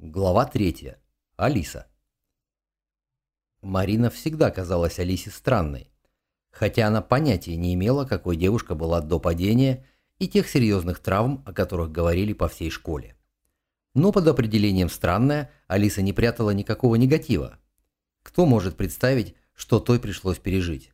Глава 3. Алиса. Марина всегда казалась Алисе странной, хотя она понятия не имела, какой девушка была до падения и тех серьезных травм, о которых говорили по всей школе. Но под определением «странная» Алиса не прятала никакого негатива. Кто может представить, что той пришлось пережить?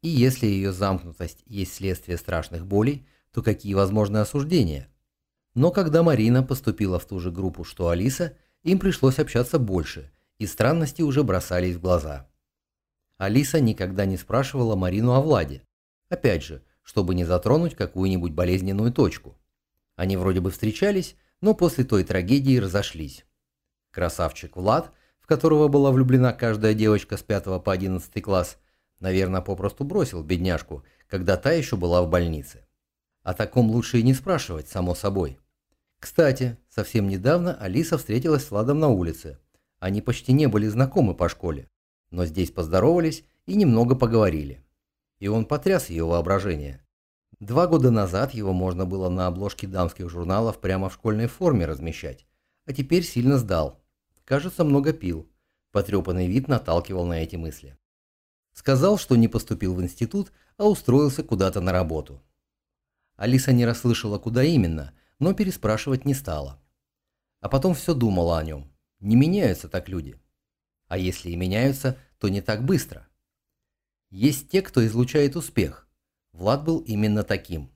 И если ее замкнутость есть следствие страшных болей, то какие возможны осуждения? Но когда Марина поступила в ту же группу, что Алиса, им пришлось общаться больше, и странности уже бросались в глаза. Алиса никогда не спрашивала Марину о Владе. Опять же, чтобы не затронуть какую-нибудь болезненную точку. Они вроде бы встречались, но после той трагедии разошлись. Красавчик Влад, в которого была влюблена каждая девочка с 5 по 11 класс, наверное, попросту бросил бедняжку, когда та еще была в больнице. О таком лучше и не спрашивать, само собой. Кстати, совсем недавно Алиса встретилась с Владом на улице. Они почти не были знакомы по школе, но здесь поздоровались и немного поговорили. И он потряс ее воображение. Два года назад его можно было на обложке дамских журналов прямо в школьной форме размещать, а теперь сильно сдал. Кажется, много пил. Потрепанный вид наталкивал на эти мысли. Сказал, что не поступил в институт, а устроился куда-то на работу. Алиса не расслышала, куда именно, но переспрашивать не стала. А потом все думала о нем. Не меняются так люди. А если и меняются, то не так быстро. Есть те, кто излучает успех. Влад был именно таким.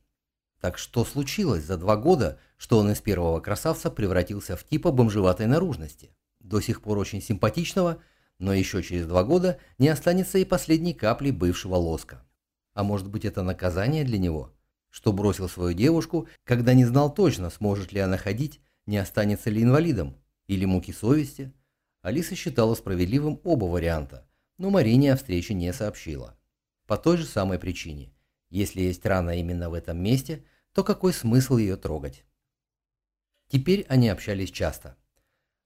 Так что случилось за два года, что он из первого красавца превратился в типа бомжеватой наружности? До сих пор очень симпатичного, но еще через два года не останется и последней капли бывшего лоска. А может быть это наказание для него? Что бросил свою девушку, когда не знал точно, сможет ли она ходить, не останется ли инвалидом, или муки совести. Алиса считала справедливым оба варианта, но Марине о встрече не сообщила. По той же самой причине. Если есть рана именно в этом месте, то какой смысл ее трогать? Теперь они общались часто.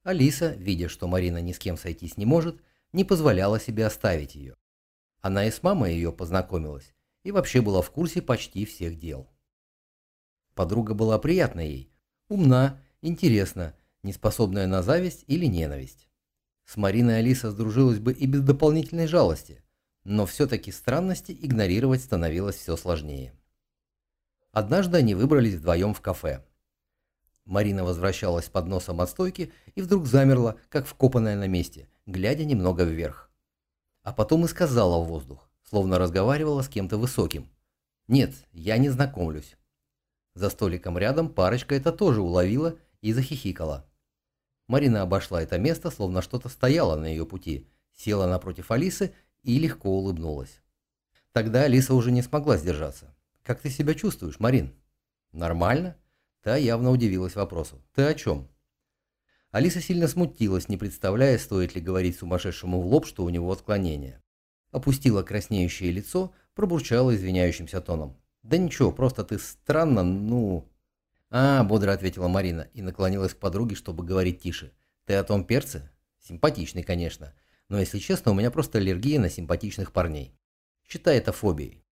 Алиса, видя, что Марина ни с кем сойтись не может, не позволяла себе оставить ее. Она и с мамой ее познакомилась, и вообще была в курсе почти всех дел. Подруга была приятна ей, умна, интересна, неспособная на зависть или ненависть. С Мариной Алиса сдружилась бы и без дополнительной жалости, но все-таки странности игнорировать становилось все сложнее. Однажды они выбрались вдвоем в кафе. Марина возвращалась под носом от стойки и вдруг замерла, как вкопанная на месте, глядя немного вверх. А потом и сказала в воздух словно разговаривала с кем-то высоким. «Нет, я не знакомлюсь». За столиком рядом парочка это тоже уловила и захихикала. Марина обошла это место, словно что-то стояло на ее пути, села напротив Алисы и легко улыбнулась. Тогда Алиса уже не смогла сдержаться. «Как ты себя чувствуешь, Марин?» «Нормально?» Та явно удивилась вопросу. «Ты о чем?» Алиса сильно смутилась, не представляя, стоит ли говорить сумасшедшему в лоб, что у него отклонение опустила краснеющее лицо, пробурчала извиняющимся тоном. «Да ничего, просто ты странно, ну...» «А, — бодро ответила Марина и наклонилась к подруге, чтобы говорить тише. Ты о том перце? Симпатичный, конечно. Но, если честно, у меня просто аллергия на симпатичных парней. Считай это фобией.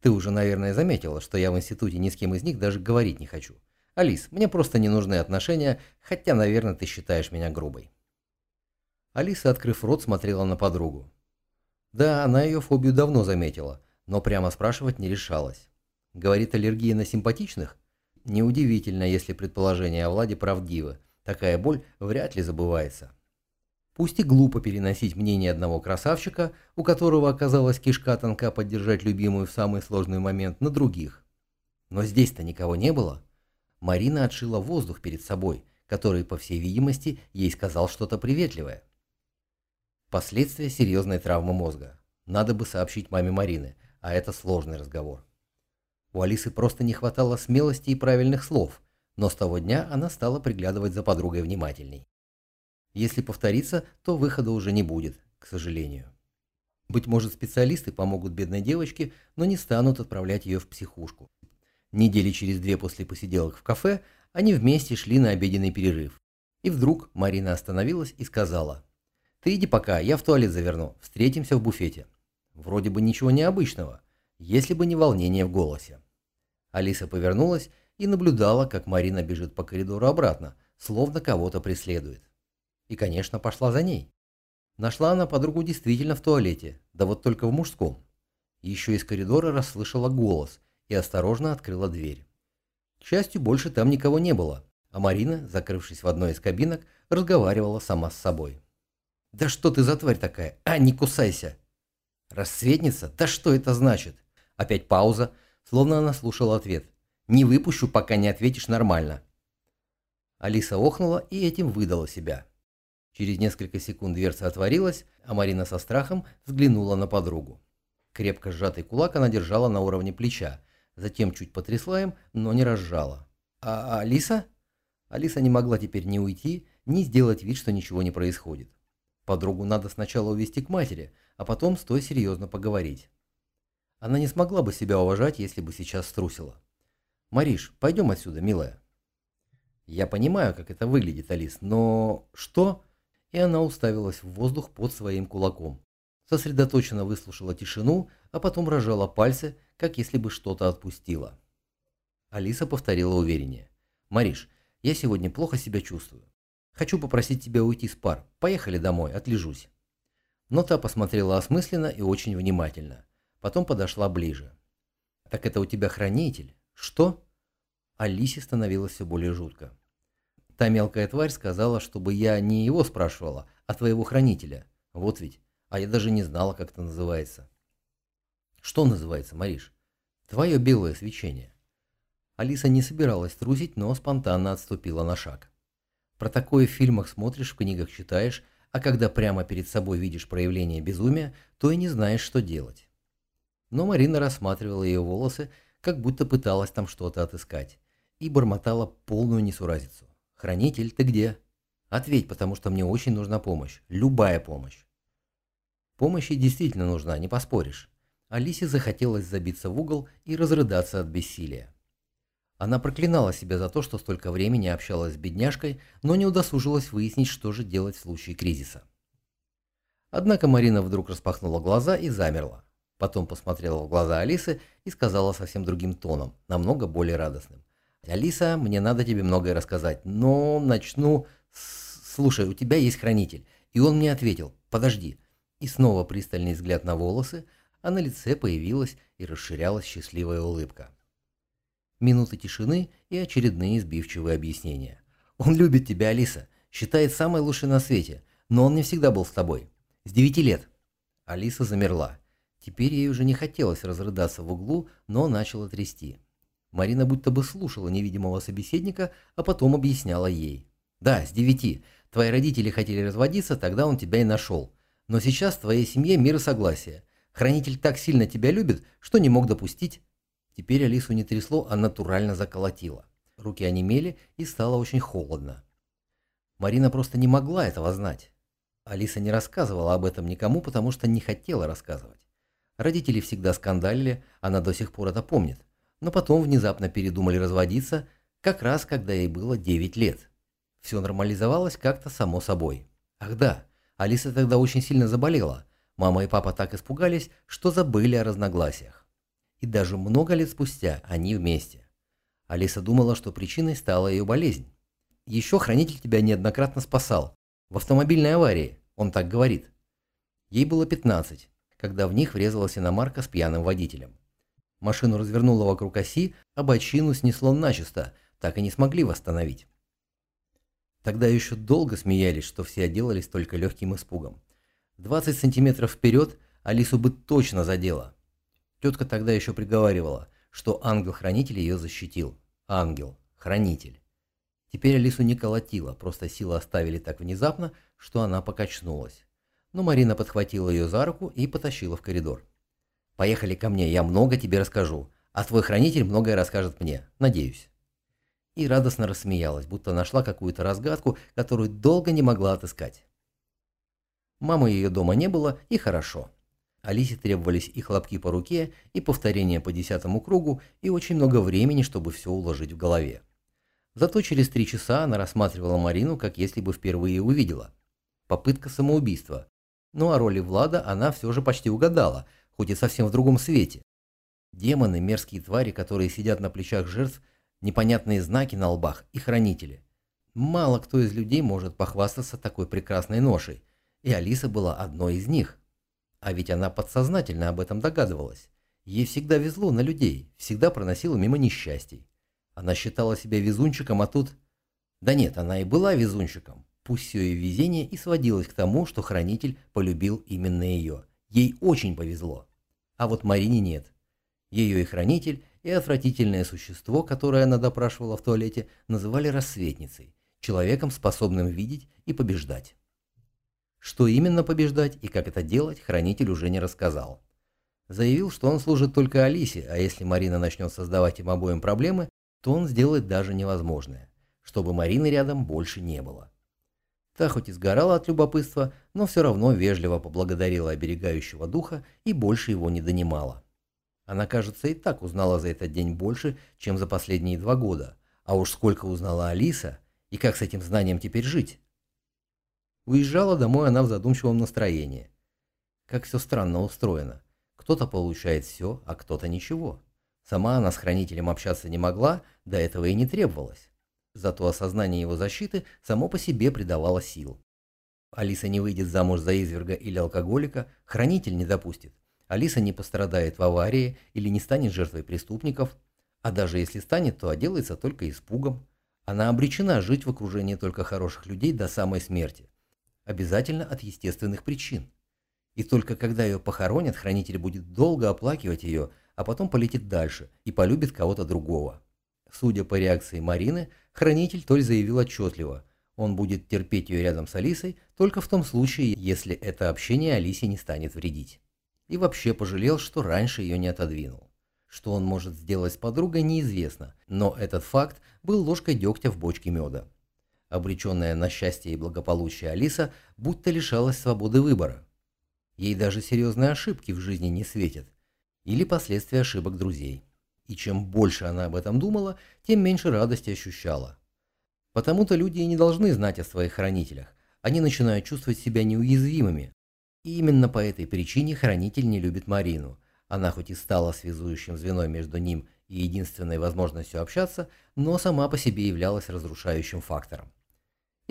Ты уже, наверное, заметила, что я в институте ни с кем из них даже говорить не хочу. Алис, мне просто не нужны отношения, хотя, наверное, ты считаешь меня грубой». Алиса, открыв рот, смотрела на подругу. Да, она ее фобию давно заметила, но прямо спрашивать не решалась. Говорит аллергия на симпатичных? Неудивительно, если предположение о Владе правдивы. Такая боль вряд ли забывается. Пусть и глупо переносить мнение одного красавчика, у которого оказалась кишка тонка поддержать любимую в самый сложный момент, на других. Но здесь-то никого не было. Марина отшила воздух перед собой, который, по всей видимости, ей сказал что-то приветливое. Последствия серьезной травмы мозга. Надо бы сообщить маме Марины, а это сложный разговор. У Алисы просто не хватало смелости и правильных слов, но с того дня она стала приглядывать за подругой внимательней. Если повторится, то выхода уже не будет, к сожалению. Быть может, специалисты помогут бедной девочке, но не станут отправлять ее в психушку. Недели через две после посиделок в кафе они вместе шли на обеденный перерыв. И вдруг Марина остановилась и сказала – ты иди пока, я в туалет заверну. Встретимся в буфете. Вроде бы ничего необычного, если бы не волнение в голосе. Алиса повернулась и наблюдала, как Марина бежит по коридору обратно, словно кого-то преследует. И, конечно, пошла за ней. Нашла она подругу действительно в туалете, да вот только в мужском. Еще из коридора расслышала голос и осторожно открыла дверь. К счастью, больше там никого не было, а Марина, закрывшись в одной из кабинок, разговаривала сама с собой. «Да что ты за тварь такая? А, не кусайся!» «Рассветница? Да что это значит?» Опять пауза, словно она слушала ответ. «Не выпущу, пока не ответишь нормально». Алиса охнула и этим выдала себя. Через несколько секунд дверца отворилась, а Марина со страхом взглянула на подругу. Крепко сжатый кулак она держала на уровне плеча, затем чуть потрясла им, но не разжала. «А Алиса?» Алиса не могла теперь ни уйти, ни сделать вид, что ничего не происходит. Подругу надо сначала увести к матери, а потом с той серьезно поговорить. Она не смогла бы себя уважать, если бы сейчас струсила. «Мариш, пойдем отсюда, милая». «Я понимаю, как это выглядит, Алис, но... что?» и она уставилась в воздух под своим кулаком. Сосредоточенно выслушала тишину, а потом рожала пальцы, как если бы что-то отпустила. Алиса повторила увереннее. «Мариш, я сегодня плохо себя чувствую. Хочу попросить тебя уйти с пар. Поехали домой, отлежусь». Но та посмотрела осмысленно и очень внимательно. Потом подошла ближе. «Так это у тебя хранитель? Что?» Алисе становилось все более жутко. Та мелкая тварь сказала, чтобы я не его спрашивала, а твоего хранителя. Вот ведь. А я даже не знала, как это называется. Что называется, Мариш? Твое белое свечение. Алиса не собиралась трусить, но спонтанно отступила на шаг. Про такое в фильмах смотришь, в книгах читаешь, а когда прямо перед собой видишь проявление безумия, то и не знаешь, что делать. Но Марина рассматривала ее волосы, как будто пыталась там что-то отыскать, и бормотала полную несуразицу. «Хранитель, ты где?» «Ответь, потому что мне очень нужна помощь. Любая помощь». Ей действительно нужна, не поспоришь. Алисе захотелось забиться в угол и разрыдаться от бессилия. Она проклинала себя за то, что столько времени общалась с бедняжкой, но не удосужилась выяснить, что же делать в случае кризиса. Однако Марина вдруг распахнула глаза и замерла. Потом посмотрела в глаза Алисы и сказала совсем другим тоном, намного более радостным. Алиса, мне надо тебе многое рассказать, но начну с... Слушай, у тебя есть хранитель. И он мне ответил, подожди. И снова пристальный взгляд на волосы, а на лице появилась и расширялась счастливая улыбка. Минуты тишины и очередные избивчивые объяснения. Он любит тебя, Алиса, считает самой лучшей на свете, но он не всегда был с тобой. С девяти лет. Алиса замерла. Теперь ей уже не хотелось разрыдаться в углу, но начала трясти. Марина будто бы слушала невидимого собеседника, а потом объясняла ей. «Да, с девяти. Твои родители хотели разводиться, тогда он тебя и нашел. Но сейчас в твоей семье мир и согласие. Хранитель так сильно тебя любит, что не мог допустить...» Теперь Алису не трясло, а натурально заколотило. Руки онемели, и стало очень холодно. Марина просто не могла этого знать. Алиса не рассказывала об этом никому, потому что не хотела рассказывать. Родители всегда скандалили, она до сих пор это помнит но потом внезапно передумали разводиться, как раз когда ей было 9 лет. Все нормализовалось как-то само собой. Ах да, Алиса тогда очень сильно заболела. Мама и папа так испугались, что забыли о разногласиях. И даже много лет спустя они вместе. Алиса думала, что причиной стала ее болезнь. Еще хранитель тебя неоднократно спасал. В автомобильной аварии, он так говорит. Ей было 15, когда в них врезалась иномарка с пьяным водителем. Машину развернуло вокруг оси, а бочину снесло начисто, так и не смогли восстановить. Тогда еще долго смеялись, что все отделались только легким испугом. 20 сантиметров вперед Алису бы точно задело. Тетка тогда еще приговаривала, что ангел-хранитель ее защитил. Ангел, хранитель. Теперь Алису не колотило, просто силы оставили так внезапно, что она покачнулась. Но Марина подхватила ее за руку и потащила в коридор. Поехали ко мне, я много тебе расскажу, а твой хранитель многое расскажет мне, надеюсь». И радостно рассмеялась, будто нашла какую-то разгадку, которую долго не могла отыскать. Мамы ее дома не было, и хорошо. Алисе требовались и хлопки по руке, и повторения по десятому кругу, и очень много времени, чтобы все уложить в голове. Зато через три часа она рассматривала Марину, как если бы впервые увидела. Попытка самоубийства. Ну а роли Влада она все же почти угадала – хоть и совсем в другом свете. Демоны, мерзкие твари, которые сидят на плечах жертв, непонятные знаки на лбах и хранители. Мало кто из людей может похвастаться такой прекрасной ношей, и Алиса была одной из них. А ведь она подсознательно об этом догадывалась. Ей всегда везло на людей, всегда проносила мимо несчастий. Она считала себя везунчиком, а тут... Да нет, она и была везунчиком. Пусть все ее везение и сводилось к тому, что хранитель полюбил именно ее. Ей очень повезло. А вот Марине нет. Ее и хранитель, и отвратительное существо, которое она допрашивала в туалете, называли рассветницей, человеком, способным видеть и побеждать. Что именно побеждать и как это делать, хранитель уже не рассказал. Заявил, что он служит только Алисе, а если Марина начнет создавать им обоим проблемы, то он сделает даже невозможное, чтобы Марины рядом больше не было. Та хоть и сгорала от любопытства, но все равно вежливо поблагодарила оберегающего духа и больше его не донимала. Она, кажется, и так узнала за этот день больше, чем за последние два года, а уж сколько узнала Алиса, и как с этим знанием теперь жить? Уезжала домой она в задумчивом настроении. Как все странно устроено. Кто-то получает все, а кто-то ничего. Сама она с хранителем общаться не могла, до этого и не требовалось. Зато осознание его защиты само по себе придавало сил. Алиса не выйдет замуж за изверга или алкоголика, хранитель не допустит. Алиса не пострадает в аварии или не станет жертвой преступников, а даже если станет, то отделается только испугом. Она обречена жить в окружении только хороших людей до самой смерти. Обязательно от естественных причин. И только когда ее похоронят, хранитель будет долго оплакивать ее, а потом полетит дальше и полюбит кого-то другого. Судя по реакции Марины, хранитель Толь заявил отчетливо, он будет терпеть ее рядом с Алисой только в том случае, если это общение Алисе не станет вредить. И вообще пожалел, что раньше ее не отодвинул. Что он может сделать с подругой, неизвестно, но этот факт был ложкой дегтя в бочке меда. Обреченная на счастье и благополучие Алиса будто лишалась свободы выбора. Ей даже серьезные ошибки в жизни не светят. Или последствия ошибок друзей и чем больше она об этом думала, тем меньше радости ощущала. Потому-то люди и не должны знать о своих хранителях, они начинают чувствовать себя неуязвимыми. И именно по этой причине хранитель не любит Марину. Она хоть и стала связующим звеном между ним и единственной возможностью общаться, но сама по себе являлась разрушающим фактором.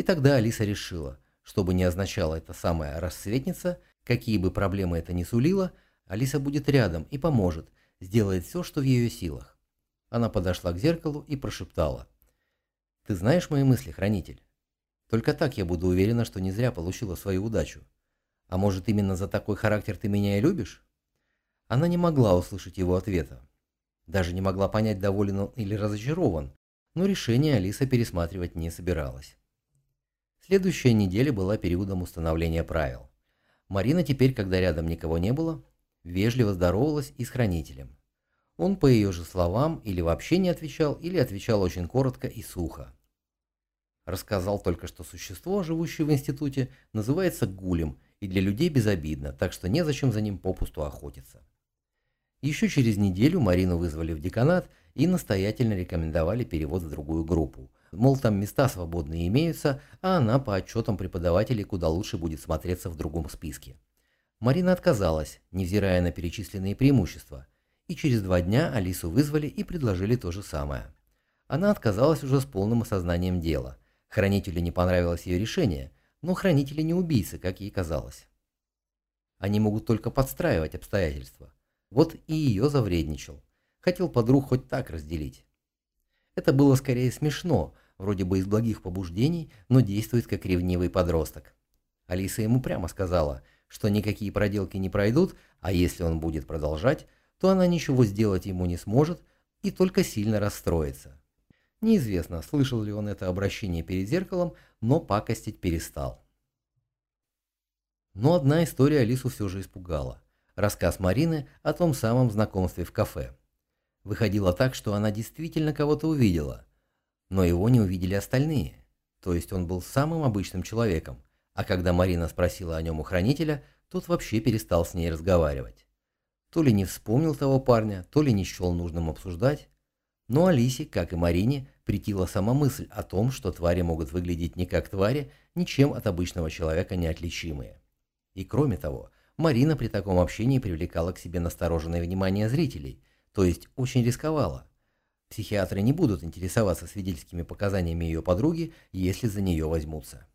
И тогда Алиса решила, что бы ни означала эта самая рассветница, какие бы проблемы это ни сулило, Алиса будет рядом и поможет – сделает все, что в ее силах. Она подошла к зеркалу и прошептала. «Ты знаешь мои мысли, хранитель? Только так я буду уверена, что не зря получила свою удачу. А может, именно за такой характер ты меня и любишь?» Она не могла услышать его ответа. Даже не могла понять, доволен он или разочарован, но решение Алиса пересматривать не собиралась. Следующая неделя была периодом установления правил. Марина теперь, когда рядом никого не было, вежливо здоровалась и с хранителем. Он, по ее же словам, или вообще не отвечал, или отвечал очень коротко и сухо. Рассказал только, что существо, живущее в институте, называется гулем и для людей безобидно, так что незачем за ним попусту охотиться. Еще через неделю Марину вызвали в деканат и настоятельно рекомендовали перевод в другую группу. Мол, там места свободные имеются, а она по отчетам преподавателей куда лучше будет смотреться в другом списке. Марина отказалась, невзирая на перечисленные преимущества, и через два дня Алису вызвали и предложили то же самое. Она отказалась уже с полным осознанием дела. Хранителю не понравилось ее решение, но хранители не убийцы, как ей казалось. Они могут только подстраивать обстоятельства. Вот и ее завредничал. Хотел подруг хоть так разделить. Это было скорее смешно, вроде бы из благих побуждений, но действует как ревнивый подросток. Алиса ему прямо сказала – что никакие проделки не пройдут, а если он будет продолжать, то она ничего сделать ему не сможет и только сильно расстроится. Неизвестно, слышал ли он это обращение перед зеркалом, но пакостить перестал. Но одна история Алису все же испугала. Рассказ Марины о том самом знакомстве в кафе. Выходило так, что она действительно кого-то увидела, но его не увидели остальные. То есть он был самым обычным человеком, а когда Марина спросила о нем у хранителя, тот вообще перестал с ней разговаривать. То ли не вспомнил того парня, то ли не счел нужным обсуждать. Но Алисе, как и Марине, притила сама мысль о том, что твари могут выглядеть не как твари, ничем от обычного человека не отличимые. И кроме того, Марина при таком общении привлекала к себе настороженное внимание зрителей, то есть очень рисковала. Психиатры не будут интересоваться свидетельскими показаниями ее подруги, если за нее возьмутся.